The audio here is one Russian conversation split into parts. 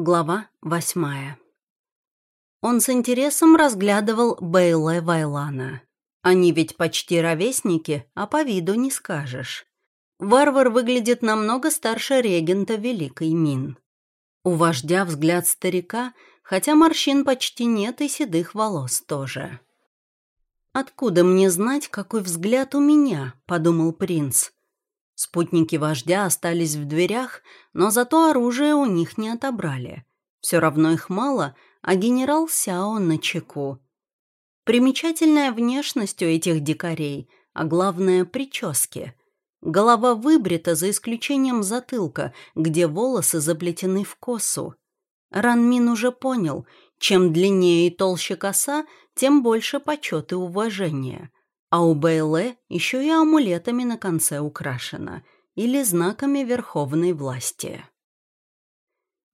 Глава восьмая. Он с интересом разглядывал Бейле Вайлана. Они ведь почти ровесники, а по виду не скажешь. Варвар выглядит намного старше регента Великой Мин. У вождя взгляд старика, хотя морщин почти нет и седых волос тоже. «Откуда мне знать, какой взгляд у меня?» — подумал принц. Спутники вождя остались в дверях, но зато оружие у них не отобрали. Все равно их мало, а генерал Сяо на чеку. Примечательная внешность у этих дикарей, а главное — прически. Голова выбрита за исключением затылка, где волосы заплетены в косу. Ранмин уже понял, чем длиннее и толще коса, тем больше почет и уважения. А у Бейле еще и амулетами на конце украшено или знаками верховной власти.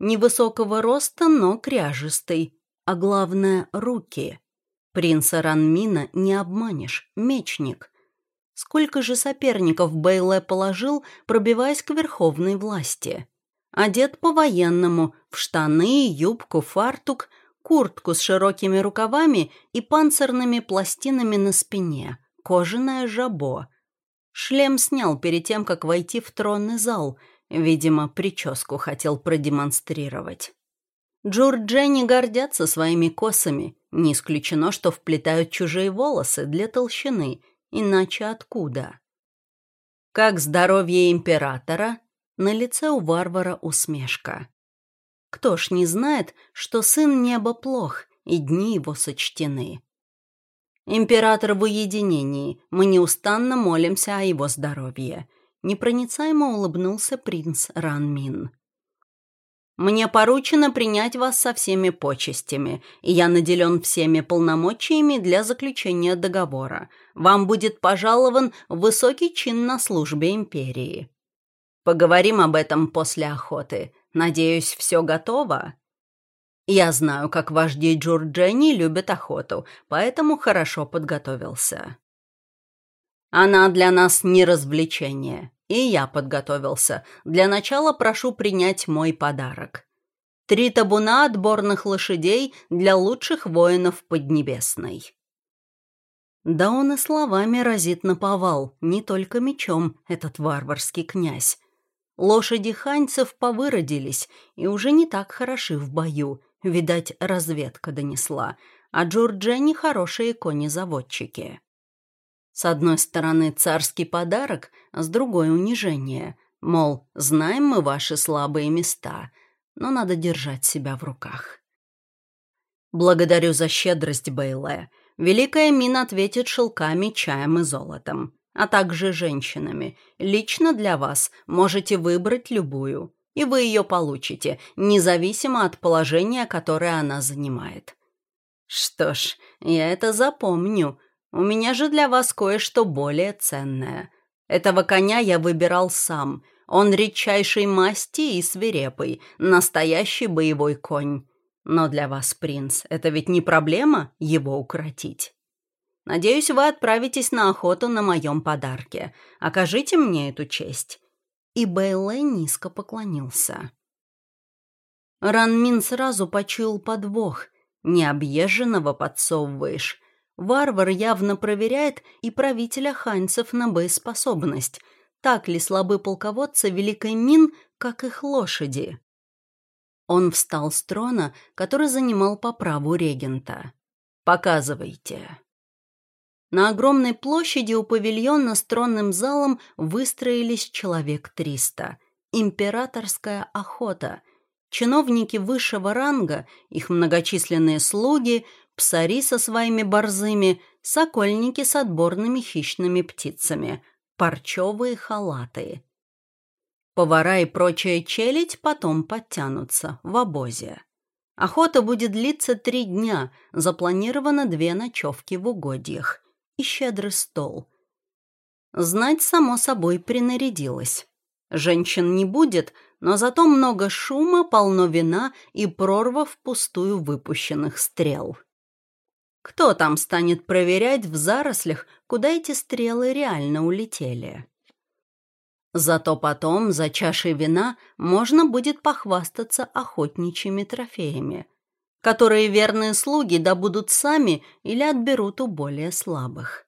Невысокого роста, но кряжистый, а главное — руки. Принца Ранмина не обманешь, мечник. Сколько же соперников Бейле положил, пробиваясь к верховной власти? Одет по-военному, в штаны, юбку, фартук, куртку с широкими рукавами и панцирными пластинами на спине, кожаное жабо. Шлем снял перед тем, как войти в тронный зал. Видимо, прическу хотел продемонстрировать. Джурджени гордятся своими косами. Не исключено, что вплетают чужие волосы для толщины. Иначе откуда? Как здоровье императора? На лице у варвара усмешка. Кто ж не знает, что сын неба плох, и дни его сочтены. Император в уединении. Мы неустанно молимся о его здоровье. Непроницаемо улыбнулся принц Ранмин. «Мне поручено принять вас со всеми почестями, и я наделен всеми полномочиями для заключения договора. Вам будет пожалован высокий чин на службе империи. Поговорим об этом после охоты. Надеюсь, все готово?» Я знаю, как вожди Джурджени любят охоту, поэтому хорошо подготовился. Она для нас не развлечение, и я подготовился. Для начала прошу принять мой подарок. Три табуна отборных лошадей для лучших воинов Поднебесной. Да он и словами разит на повал, не только мечом, этот варварский князь. Лошади ханьцев повыродились и уже не так хороши в бою, Видать, разведка донесла, а Джорджини хорошие кони-заводчики. С одной стороны царский подарок, с другой унижение. Мол, знаем мы ваши слабые места, но надо держать себя в руках. Благодарю за щедрость, Бейле. Великая Мин ответит шелками, чаем и золотом, а также женщинами. Лично для вас можете выбрать любую и вы ее получите, независимо от положения, которое она занимает. Что ж, я это запомню. У меня же для вас кое-что более ценное. Этого коня я выбирал сам. Он редчайшей масти и свирепый, настоящий боевой конь. Но для вас, принц, это ведь не проблема его укротить. Надеюсь, вы отправитесь на охоту на моем подарке. Окажите мне эту честь и Бэйлэ низко поклонился. Ранмин сразу почуял подвох. Необъезженного подсовываешь. Варвар явно проверяет и правителя ханьцев на боеспособность. Так ли слабы полководцы Великой Мин, как их лошади? Он встал с трона, который занимал по праву регента. «Показывайте». На огромной площади у павильона с тронным залом выстроились человек триста. Императорская охота. Чиновники высшего ранга, их многочисленные слуги, псари со своими борзыми, сокольники с отборными хищными птицами, парчевые халаты. Повара и прочая челядь потом подтянутся в обозе. Охота будет длиться три дня, запланировано две ночевки в угодьях и щедрый стол. Знать, само собой, принарядилась. Женщин не будет, но зато много шума, полно вина и прорва впустую выпущенных стрел. Кто там станет проверять в зарослях, куда эти стрелы реально улетели? Зато потом за чашей вина можно будет похвастаться охотничьими трофеями, которые верные слуги добудут сами или отберут у более слабых.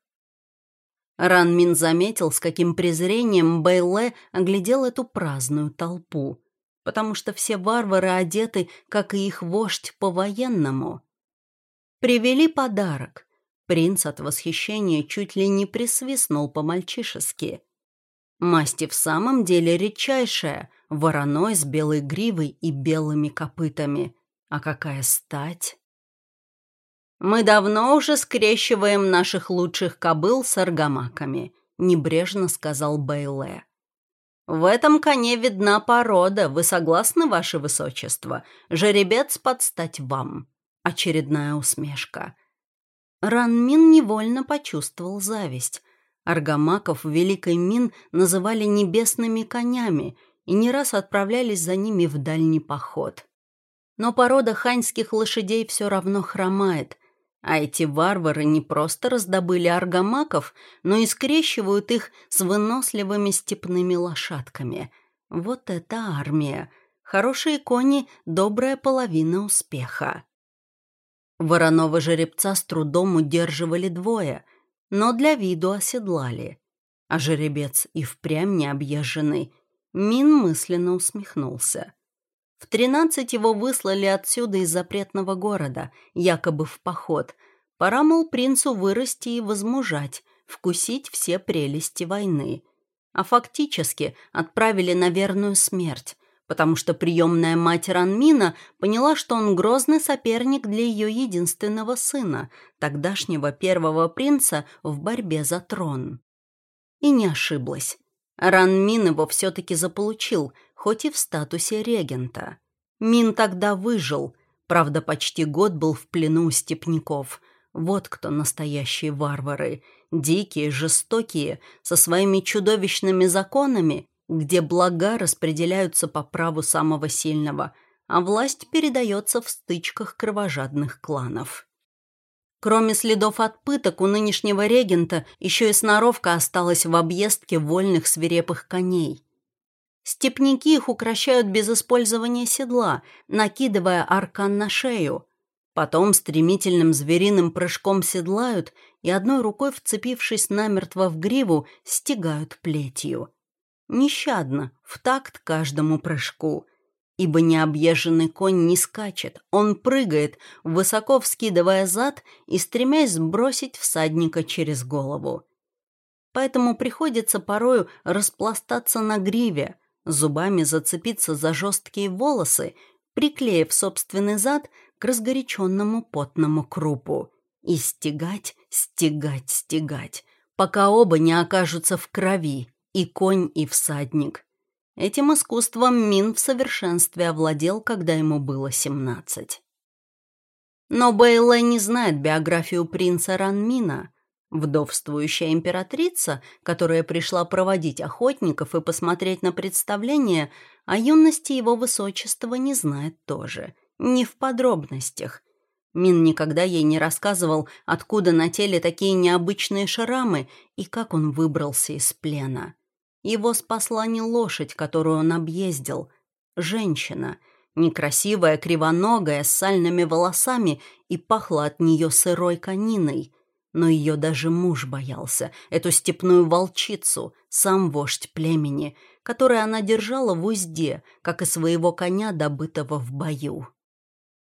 Ранмин заметил, с каким презрением Бэйле оглядел эту праздную толпу, потому что все варвары одеты, как и их вождь, по-военному. Привели подарок. Принц от восхищения чуть ли не присвистнул по-мальчишески. Масть в самом деле редчайшая, вороной с белой гривой и белыми копытами. А какая стать! «Мы давно уже скрещиваем наших лучших кобыл с аргамаками», — небрежно сказал Бейле. «В этом коне видна порода, вы согласны, ваше высочество? Жеребец подстать вам». Очередная усмешка. Ранмин невольно почувствовал зависть. Аргамаков Великой Мин называли небесными конями и не раз отправлялись за ними в дальний поход. Но порода ханьских лошадей все равно хромает, а эти варвары не просто раздобыли аргамаков, но и скрещивают их с выносливыми степными лошадками. Вот это армия! Хорошие кони — добрая половина успеха. Вороного жеребца с трудом удерживали двое — но для виду оседлали. А жеребец и впрямь необъезженный. Мин мысленно усмехнулся. В тринадцать его выслали отсюда из запретного города, якобы в поход. Пора, мол, принцу вырасти и возмужать, вкусить все прелести войны. А фактически отправили на верную смерть, потому что приемная мать Ранмина поняла, что он грозный соперник для ее единственного сына, тогдашнего первого принца в борьбе за трон. И не ошиблась. Ранмин его все-таки заполучил, хоть и в статусе регента. Мин тогда выжил, правда, почти год был в плену у степняков. Вот кто настоящие варвары, дикие, жестокие, со своими чудовищными законами где блага распределяются по праву самого сильного, а власть передается в стычках кровожадных кланов. Кроме следов от пыток, у нынешнего регента еще и сноровка осталась в объездке вольных свирепых коней. Степники их укращают без использования седла, накидывая аркан на шею. Потом стремительным звериным прыжком седлают и одной рукой, вцепившись намертво в гриву, стегают плетью нещадно, в такт каждому прыжку. Ибо необъезженный конь не скачет, он прыгает, высоко вскидывая зад и стремясь сбросить всадника через голову. Поэтому приходится порою распластаться на гриве, зубами зацепиться за жесткие волосы, приклеив собственный зад к разгоряченному потному крупу и стегать, стегать, стегать, пока оба не окажутся в крови, и конь, и всадник. Этим искусством Мин в совершенстве овладел, когда ему было семнадцать. Но Бейла не знает биографию принца Ранмина. Вдовствующая императрица, которая пришла проводить охотников и посмотреть на представление, о юности его высочества не знает тоже. Не в подробностях. Мин никогда ей не рассказывал, откуда на теле такие необычные шрамы и как он выбрался из плена. Его спасла не лошадь, которую он объездил. Женщина, некрасивая, кривоногая, с сальными волосами и пахла от нее сырой кониной. Но ее даже муж боялся, эту степную волчицу, сам вождь племени, которую она держала в узде, как и своего коня, добытого в бою.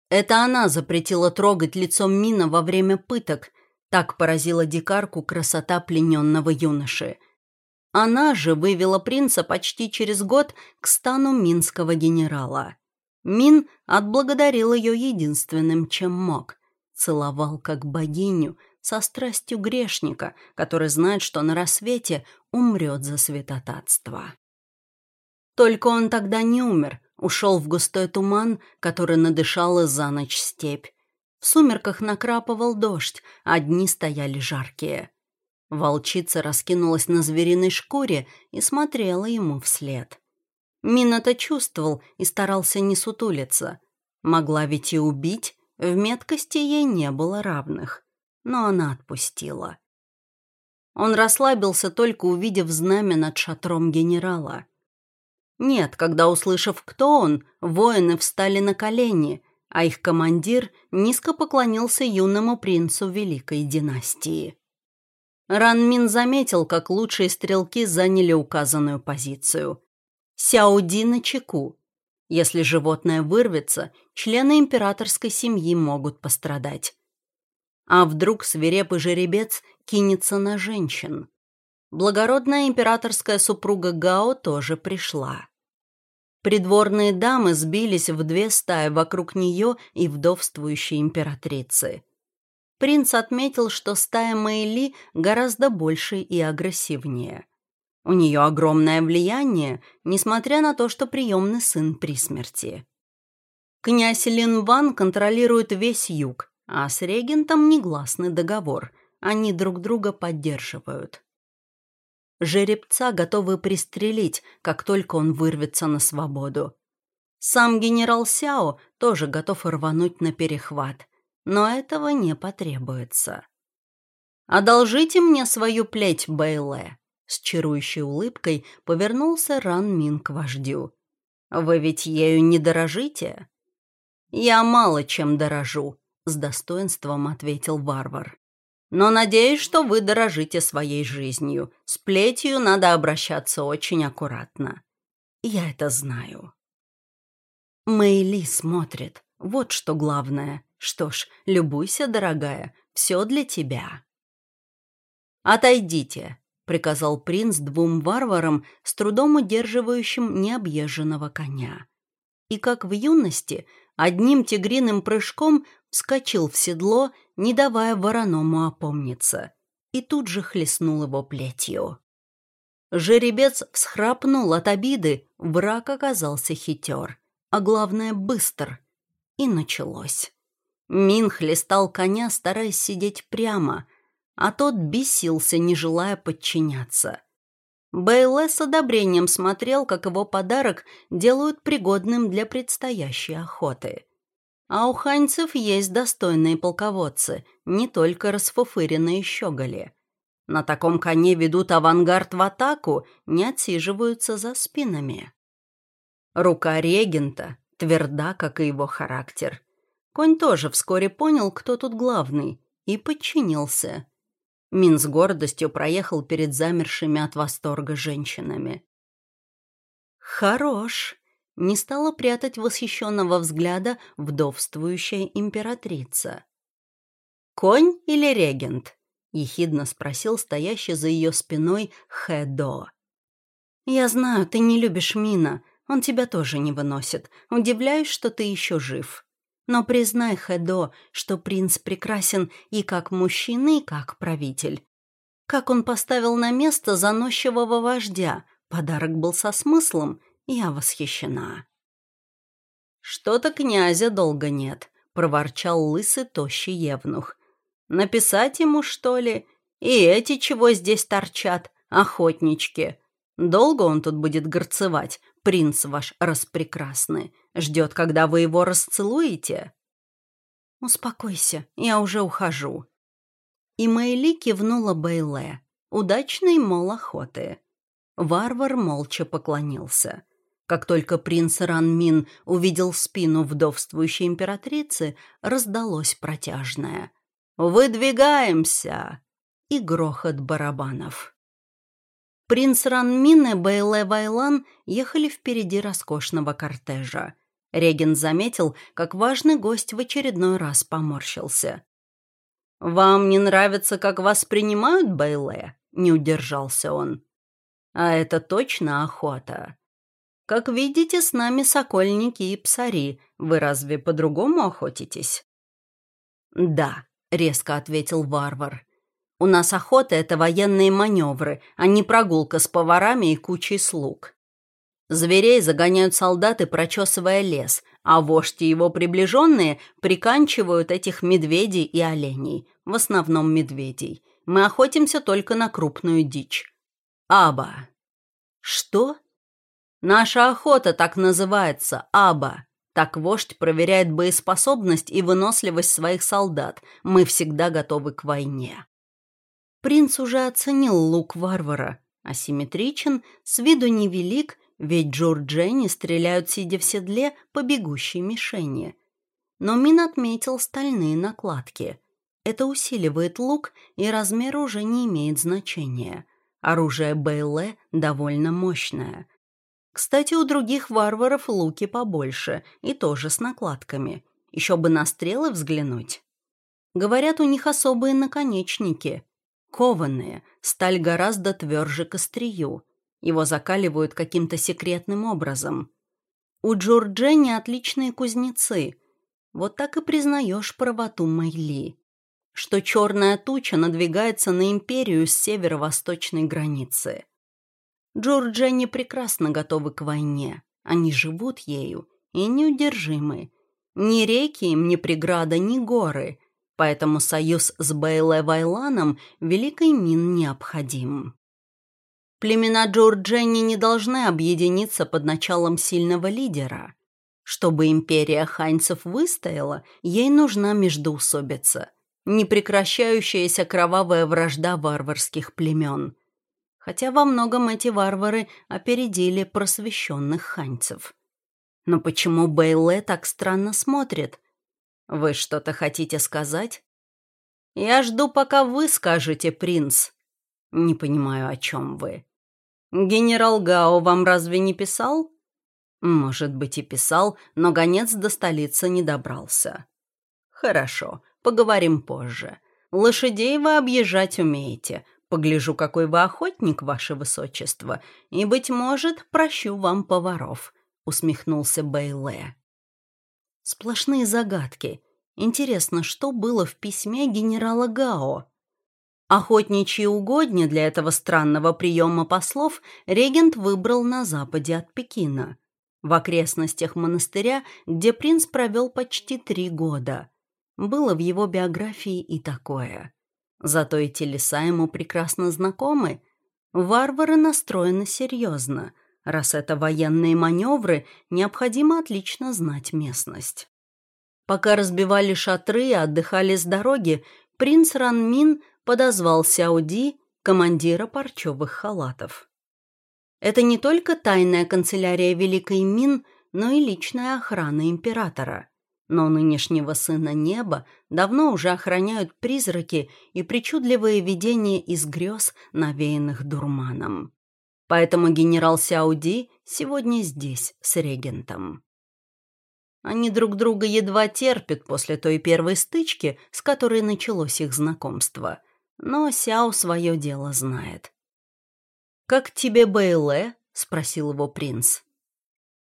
Это она запретила трогать лицом Мина во время пыток. Так поразила дикарку красота плененного юноши. Она же вывела принца почти через год к стану минского генерала. Мин отблагодарил ее единственным, чем мог. Целовал как богиню, со страстью грешника, который знает, что на рассвете умрет за святотатство. Только он тогда не умер, ушел в густой туман, который надышал за ночь степь. В сумерках накрапывал дождь, а дни стояли жаркие. Волчица раскинулась на звериной шкуре и смотрела ему вслед. Мин это чувствовал и старался не сутулиться. Могла ведь и убить, в меткости ей не было равных. Но она отпустила. Он расслабился, только увидев знамя над шатром генерала. Нет, когда, услышав, кто он, воины встали на колени, а их командир низко поклонился юному принцу Великой династии. Ранмин заметил, как лучшие стрелки заняли указанную позицию. Сяуди на чеку. Если животное вырвется, члены императорской семьи могут пострадать. А вдруг свирепый жеребец кинется на женщин? Благородная императорская супруга Гао тоже пришла. Придворные дамы сбились в две стаи вокруг нее и вдовствующей императрицы. Принц отметил, что стая Мэйли гораздо больше и агрессивнее. У нее огромное влияние, несмотря на то, что приемный сын при смерти. Князь Лин Ван контролирует весь юг, а с регентом негласный договор. Они друг друга поддерживают. Жеребца готовы пристрелить, как только он вырвется на свободу. Сам генерал Сяо тоже готов рвануть на перехват, но этого не потребуется. «Одолжите мне свою плеть, Бэйле», — с чарующей улыбкой повернулся Ран Мин к вождю. «Вы ведь ею не дорожите?» «Я мало чем дорожу», — с достоинством ответил варвар. Но надеюсь, что вы дорожите своей жизнью. С плетью надо обращаться очень аккуратно. Я это знаю. Мэйли смотрит. Вот что главное. Что ж, любуйся, дорогая. Все для тебя. «Отойдите», — приказал принц двум варварам, с трудом удерживающим необъезженного коня. И как в юности, одним тигриным прыжком вскочил в седло, не давая вороному опомниться, и тут же хлестнул его плетью. Жеребец всхрапнул от обиды, враг оказался хитер, а главное — быстр. И началось. Мин хлестал коня, стараясь сидеть прямо, а тот бесился, не желая подчиняться. Бейле с одобрением смотрел, как его подарок делают пригодным для предстоящей охоты. А у ханьцев есть достойные полководцы, не только расфуфыренные щеголи. На таком коне ведут авангард в атаку, не отсиживаются за спинами. Рука регента тверда, как и его характер. Конь тоже вскоре понял, кто тут главный, и подчинился. Мин с гордостью проехал перед замершими от восторга женщинами. «Хорош!» не стала прятать восхищенного взгляда вдовствующая императрица. «Конь или регент?» — ехидно спросил стоящий за ее спиной Хэдо. «Я знаю, ты не любишь Мина, он тебя тоже не выносит. Удивляюсь, что ты еще жив. Но признай, Хэдо, что принц прекрасен и как мужчина, и как правитель. Как он поставил на место заносчивого вождя, подарок был со смыслом, я восхищена. «Что-то князя долго нет», — проворчал лысый тощий евнух. «Написать ему, что ли? И эти чего здесь торчат, охотнички? Долго он тут будет горцевать, принц ваш распрекрасный? Ждет, когда вы его расцелуете?» «Успокойся, я уже ухожу». И Мэйли кивнула Бейле. Удачной, мол, охоты. Варвар молча поклонился. Как только принц Ранмин увидел спину вдовствующей императрицы, раздалось протяжное «Выдвигаемся!» и грохот барабанов. Принц Ранмин и Бейле Вайлан ехали впереди роскошного кортежа. Реген заметил, как важный гость в очередной раз поморщился. «Вам не нравится, как вас принимают, Бейле?» — не удержался он. «А это точно охота. Как видите, с нами сокольники и псари. Вы разве по-другому охотитесь?» «Да», — резко ответил варвар. «У нас охота — это военные маневры, а не прогулка с поварами и кучей слуг. Зверей загоняют солдаты, прочесывая лес, а вождь и его приближенные приканчивают этих медведей и оленей, в основном медведей. Мы охотимся только на крупную дичь. Аба». «Что?» Наша охота так называется, Аба. Так вождь проверяет боеспособность и выносливость своих солдат. Мы всегда готовы к войне. Принц уже оценил лук варвара, асимметричен, с виду невелик, ведь Джорджини стреляют, сидя в седле, по бегущей мишени. Но Мин отметил стальные накладки. Это усиливает лук, и размер уже не имеет значения. Оружие Бейле довольно мощное. Кстати, у других варваров луки побольше, и тоже с накладками. Еще бы на стрелы взглянуть. Говорят, у них особые наконечники. Кованые, сталь гораздо тверже к острию. Его закаливают каким-то секретным образом. У Джорджини отличные кузнецы. Вот так и признаешь правоту Майли. Что черная туча надвигается на империю с северо-восточной границы. Джорджини прекрасно готовы к войне. Они живут ею и неудержимы. Ни реки им, ни преграда, ни горы. Поэтому союз с Бейле Вайланом Великой Мин необходим. Племена Джорджини не должны объединиться под началом сильного лидера. Чтобы империя ханьцев выстояла, ей нужна междоусобица, непрекращающаяся кровавая вражда варварских племен. Хотя во многом эти варвары опередили просвещенных ханьцев. Но почему Бейле так странно смотрит? Вы что-то хотите сказать? Я жду, пока вы скажете, принц. Не понимаю, о чем вы. «Генерал Гао вам разве не писал?» «Может быть, и писал, но гонец до столицы не добрался». «Хорошо, поговорим позже. Лошадей вы объезжать умеете. Погляжу, какой вы охотник, ваше высочество, и, быть может, прощу вам поваров», — усмехнулся Бейле. Сплошные загадки. Интересно, что было в письме генерала Гао? Охотничьи угодья для этого странного приема послов регент выбрал на западе от Пекина, в окрестностях монастыря, где принц провел почти три года. Было в его биографии и такое. Зато эти леса ему прекрасно знакомы. Варвары настроены серьезно. Раз это военные маневры, необходимо отлично знать местность. Пока разбивали шатры и отдыхали с дороги, принц Ранмин подозвал Сяуди, командира парчевых халатов. Это не только тайная канцелярия Великой Мин, но и личная охрана императора. Но нынешнего сына неба давно уже охраняют призраки и причудливые видения из грез, навеянных дурманом. Поэтому генерал Сяуди сегодня здесь, с регентом. Они друг друга едва терпят после той первой стычки, с которой началось их знакомство но Сяо свое дело знает. «Как тебе Бэйле?» — спросил его принц.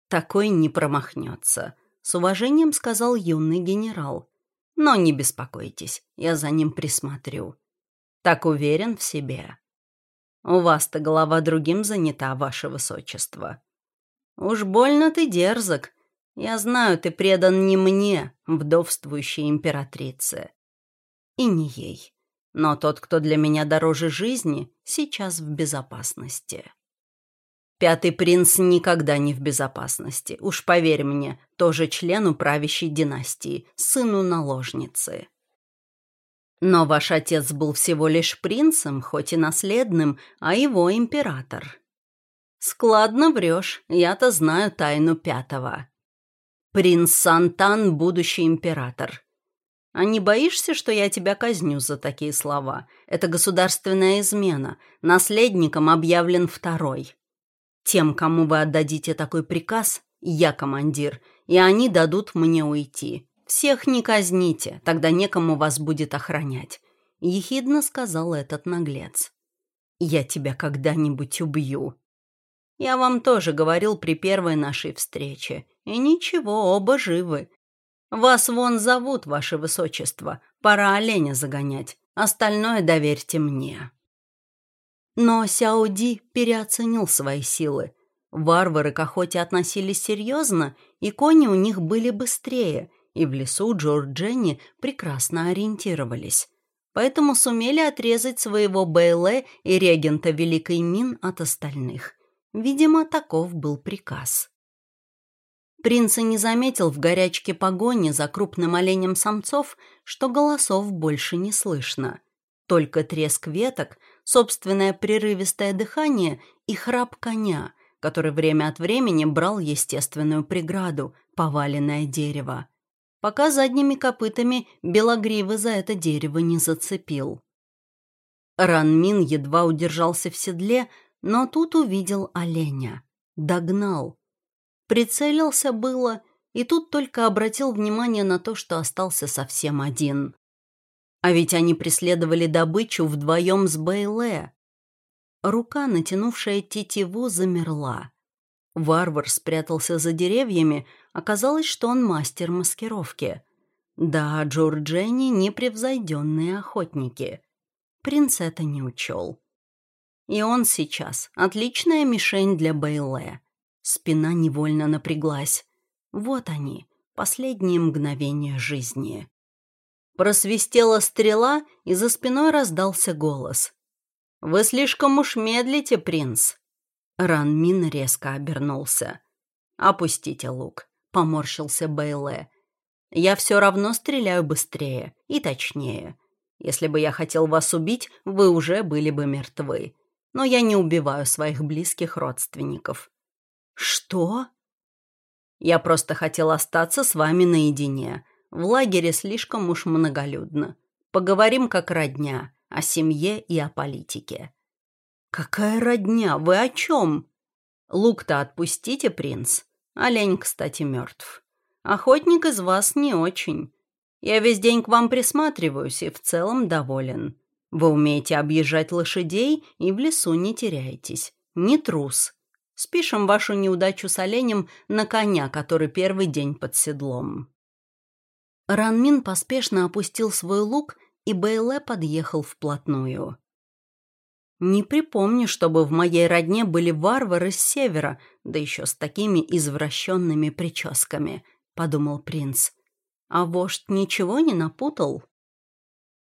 «Такой не промахнется», — с уважением сказал юный генерал. «Но не беспокойтесь, я за ним присмотрю. Так уверен в себе. У вас-то голова другим занята, ваше высочество. Уж больно ты дерзок. Я знаю, ты предан не мне, вдовствующей императрице. И не ей. Но тот, кто для меня дороже жизни, сейчас в безопасности. Пятый принц никогда не в безопасности. Уж поверь мне, тоже члену правящей династии, сыну наложницы. Но ваш отец был всего лишь принцем, хоть и наследным, а его император. Складно врешь, я-то знаю тайну пятого. Принц Сантан — будущий император. А не боишься, что я тебя казню за такие слова? Это государственная измена. Наследником объявлен второй. Тем, кому вы отдадите такой приказ, я командир, и они дадут мне уйти. Всех не казните, тогда некому вас будет охранять. Ехидно сказал этот наглец. Я тебя когда-нибудь убью. Я вам тоже говорил при первой нашей встрече. И ничего, оба живы. «Вас вон зовут, ваше высочество. Пора оленя загонять. Остальное доверьте мне». Но Сяоди переоценил свои силы. Варвары к охоте относились серьезно, и кони у них были быстрее, и в лесу Джорджини прекрасно ориентировались. Поэтому сумели отрезать своего Бэйле и регента Великой Мин от остальных. Видимо, таков был приказ. Принц и не заметил в горячке погони за крупным оленем самцов, что голосов больше не слышно. Только треск веток, собственное прерывистое дыхание и храп коня, который время от времени брал естественную преграду — поваленное дерево. Пока задними копытами белогривы за это дерево не зацепил. Ранмин едва удержался в седле, но тут увидел оленя. Догнал. Прицелился было, и тут только обратил внимание на то, что остался совсем один. А ведь они преследовали добычу вдвоем с Бейле. Рука, натянувшая тетиву, замерла. Варвар спрятался за деревьями, оказалось, что он мастер маскировки. Да, Джорджини — непревзойденные охотники. Принц это не учел. И он сейчас — отличная мишень для Бейле. Спина невольно напряглась. Вот они, последние мгновения жизни. Просвистела стрела, и за спиной раздался голос. «Вы слишком уж медлите, принц!» Ранмин резко обернулся. «Опустите лук», — поморщился Бейле. «Я все равно стреляю быстрее и точнее. Если бы я хотел вас убить, вы уже были бы мертвы. Но я не убиваю своих близких родственников». «Что?» «Я просто хотел остаться с вами наедине. В лагере слишком уж многолюдно. Поговорим как родня, о семье и о политике». «Какая родня? Вы о чем?» «Лук-то отпустите, принц. Олень, кстати, мертв. Охотник из вас не очень. Я весь день к вам присматриваюсь и в целом доволен. Вы умеете объезжать лошадей и в лесу не теряетесь. Не трус. Спишем вашу неудачу с оленем на коня, который первый день под седлом». Ранмин поспешно опустил свой лук, и Бейле подъехал вплотную. Не припомню, чтобы в моей родне были варвары с севера, да еще с такими извращенными прическами, — подумал принц. А вождь ничего не напутал?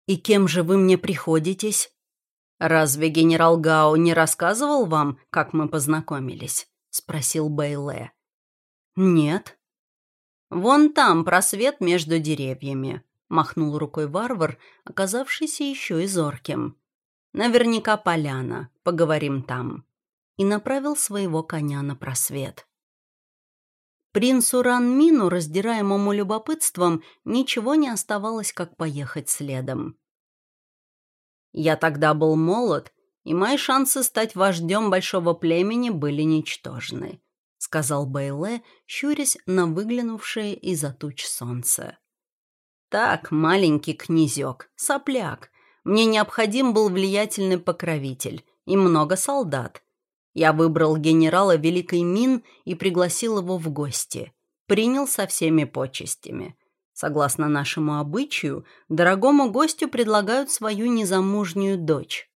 И кем же вы мне приходитесь? Разве генерал Гао не рассказывал вам, как мы познакомились? — спросил Бейле. Нет. Вон там просвет между деревьями, — махнул рукой варвар, оказавшийся еще и зорким. Наверняка поляна. Поговорим там». И направил своего коня на просвет. Принцу Ранмину, раздираемому любопытством, ничего не оставалось, как поехать следом. «Я тогда был молод, и мои шансы стать вождем большого племени были ничтожны», — сказал Бейле, щурясь на выглянувшее из-за туч солнце. «Так, маленький князек, сопляк, мне необходим был влиятельный покровитель и много солдат. Я выбрал генерала Великой Мин и пригласил его в гости. Принял со всеми почестями. Согласно нашему обычаю, дорогому гостю предлагают свою незамужнюю дочь.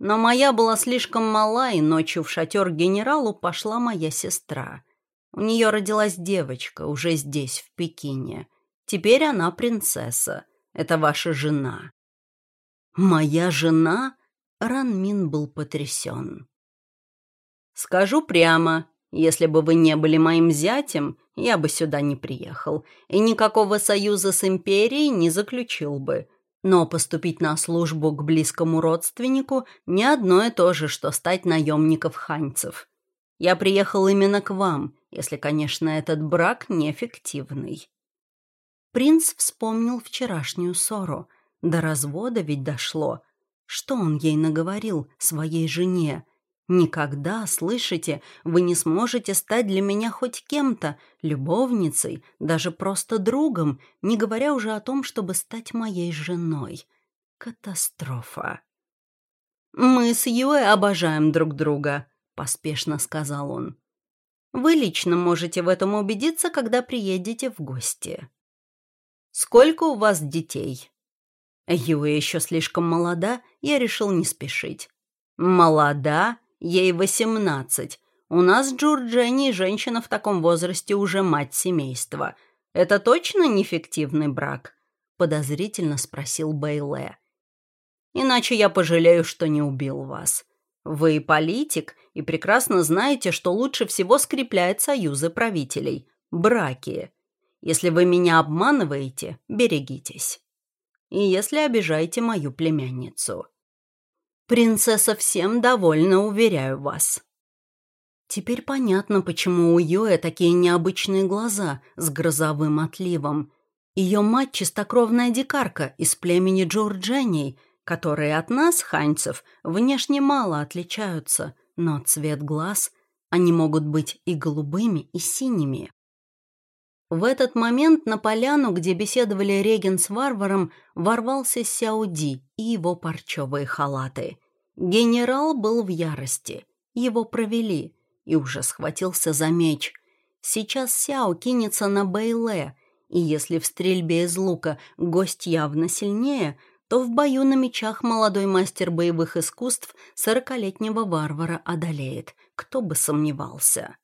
Но моя была слишком мала, и ночью в шатер генералу пошла моя сестра. У нее родилась девочка уже здесь, в Пекине. Теперь она принцесса. Это ваша жена. «Моя жена?» Ранмин был потрясен. «Скажу прямо, если бы вы не были моим зятем, я бы сюда не приехал и никакого союза с империей не заключил бы. Но поступить на службу к близкому родственнику не одно и то же, что стать наемников ханьцев. Я приехал именно к вам, если, конечно, этот брак неэффективный». Принц вспомнил вчерашнюю ссору – до развода ведь дошло. Что он ей наговорил, своей жене? «Никогда, слышите, вы не сможете стать для меня хоть кем-то, любовницей, даже просто другом, не говоря уже о том, чтобы стать моей женой. Катастрофа!» «Мы с Юэ обожаем друг друга», — поспешно сказал он. «Вы лично можете в этом убедиться, когда приедете в гости». «Сколько у вас детей?» Юя еще слишком молода, я решил не спешить. Молода? Ей восемнадцать. У нас в Джорджении женщина в таком возрасте уже мать семейства. Это точно нефиктивный брак? Подозрительно спросил Бейле. Иначе я пожалею, что не убил вас. Вы политик и прекрасно знаете, что лучше всего скрепляет союзы правителей. Браки. Если вы меня обманываете, берегитесь. и если обижаете мою племянницу. Принцесса всем довольна, уверяю вас. Теперь понятно, почему у Юэ такие необычные глаза с грозовым отливом. Ее мать — чистокровная дикарка из племени Джорджений, которые от нас, ханьцев, внешне мало отличаются, но цвет глаз — они могут быть и голубыми, и синими. В этот момент на поляну, где беседовали Реген с варваром, ворвался Сяуди и его парчевые халаты. Генерал был в ярости. Его провели — и уже схватился за меч. Сейчас Сяо кинется на Бэйле, и если в стрельбе из лука гость явно сильнее, то в бою на мечах молодой мастер боевых искусств сорокалетнего варвара одолеет, кто бы сомневался.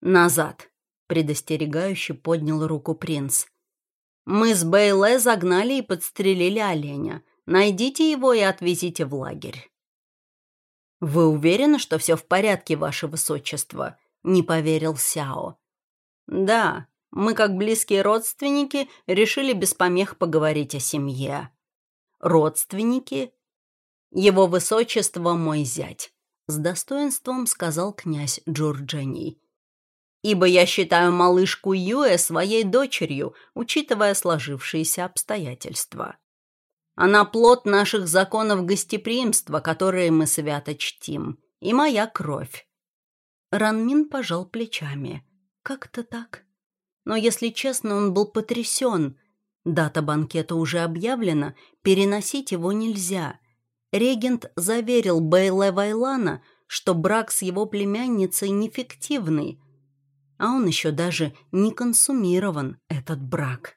«Назад!» — предостерегающе поднял руку принц. «Мы с Бэйле загнали и подстрелили оленя. Найдите его и отвезите в лагерь». «Вы уверены, что все в порядке, ваше высочество?» — не поверил Сяо. «Да, мы, как близкие родственники, решили без помех поговорить о семье». «Родственники?» «Его высочество мой зять», — с достоинством сказал князь Джорджений. «Ибо я считаю малышку Юэ своей дочерью, учитывая сложившиеся обстоятельства». Она плод наших законов гостеприимства, которые мы свято чтим, и моя кровь». Ранмин пожал плечами. «Как-то так». Но, если честно, он был потрясен. Дата банкета уже объявлена, переносить его нельзя. Регент заверил Бейле Вайлана, что брак с его племянницей нефиктивный, а он еще даже не консумирован, этот брак.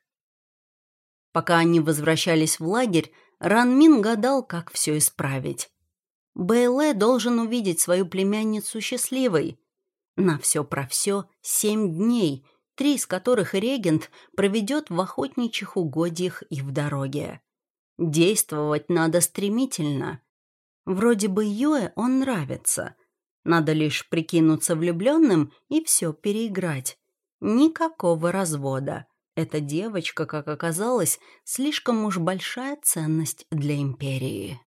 Пока они возвращались в лагерь, Ранмин гадал, как все исправить. Бэйле должен увидеть свою племянницу счастливой. На все про все семь дней, три из которых регент проведет в охотничьих угодьях и в дороге. Действовать надо стремительно. Вроде бы Юэ он нравится. Надо лишь прикинуться влюбленным и все переиграть. Никакого развода. Эта девочка, как оказалось, слишком уж большая ценность для империи.